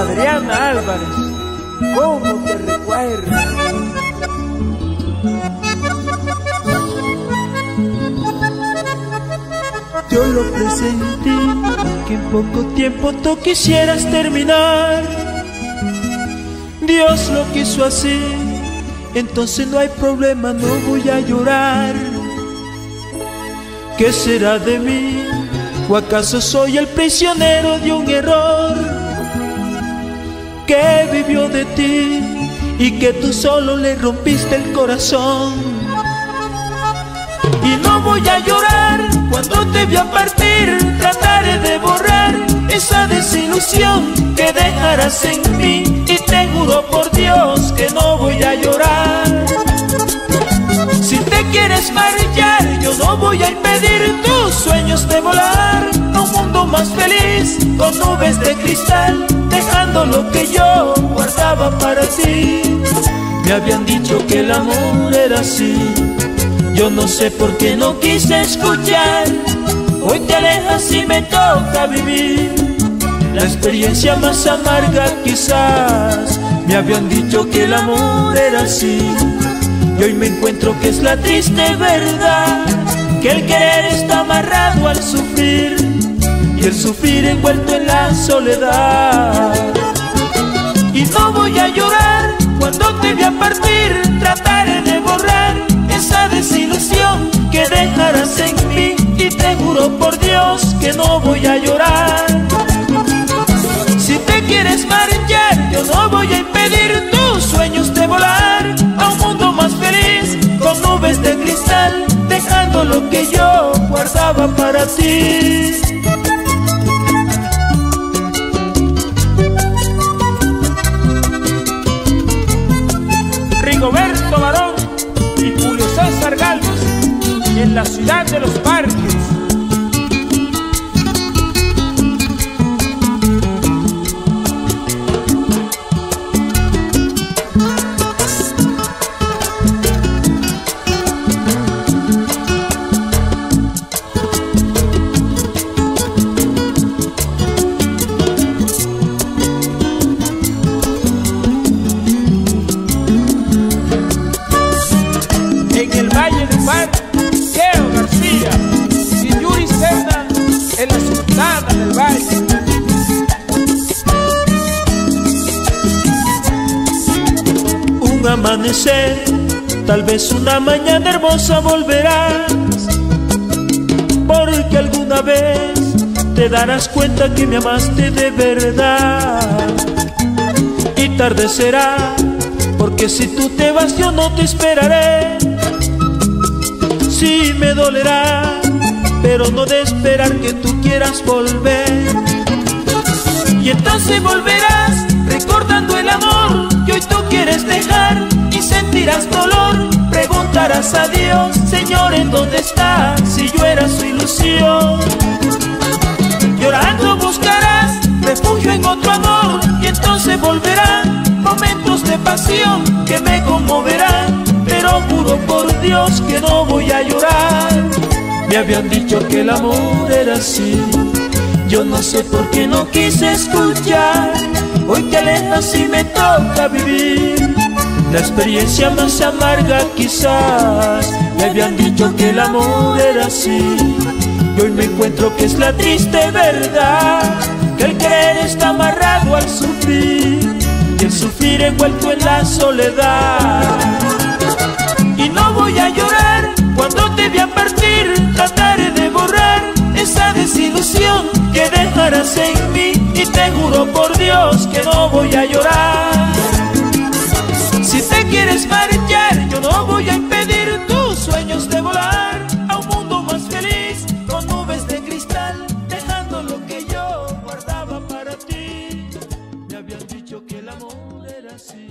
Adriana Álvarez, ¿cómo te recuerdo? Yo lo presentí, que en poco tiempo tú quisieras terminar. Dios lo quiso así, entonces no hay problema, no voy a llorar. ¿Qué será de mí? ¿O acaso soy el prisionero de un error que vivió de ti y que tú solo le rompiste el corazón? Y no voy a llorar cuando te a partir, trataré de borrar esa desilusión que dejarás en mí y te juro por Dios que no voy a llorar. Si te quieres marchar, yo no voy a impedir tus sueños de volar un mundo más feliz con nubes de cristal, dejando lo que yo guardaba para ti. Me habían dicho que el amor era así, yo no sé por qué no quise escuchar. Hoy te alejas y me toca vivir la experiencia más amarga quizás. Me habían dicho que el amor era así y hoy me encuentro que es la triste verdad, que el querer está amarrado al sufrir y el sufrir envuelto en la soledad. Y no voy a llorar cuando te voy a partir, trataré de borrar esa desilusión que dejarás en mí y te juro por Dios que no voy a llorar. Si te quieres marchar, yo no voy a impedir tus sueños de volar a un mundo más feliz con nubes de cristal, dejando lo que yo guardaba para ti. La ciudad de los parques. Amanecer, tal vez una mañana hermosa volverás, porque alguna vez te darás cuenta que me amaste de verdad. Y tarde será, porque si tú te vas yo no te esperaré. Sí me dolerá, pero no de esperar que tú quieras volver. Y entonces volverás recordando el amor que hoy tú quieres dejar y sentirás dolor. Preguntarás a Dios, Señor, ¿en dónde está? Si yo era su ilusión. Llorando buscarás refugio en otro amor y entonces volverán momentos de pasión que me conmoverán. Pero juro por Dios que no voy a llorar. Me habían dicho que el amor era así. Yo no sé por qué no quise escuchar. Hoy te alejas y me toca vivir la experiencia más amarga quizás. Me habían dicho que el amor era así. Y hoy me encuentro que es la triste verdad. Que el querer está amarrado al sufrir. Y el sufrir envuelto en la soledad. en mí y te juro por Dios que no voy a llorar. Si te quieres marchar, yo no voy a impedir tus sueños de volar a un mundo más feliz con nubes de cristal, dejando lo que yo guardaba para ti. Me habían dicho que el amor era así.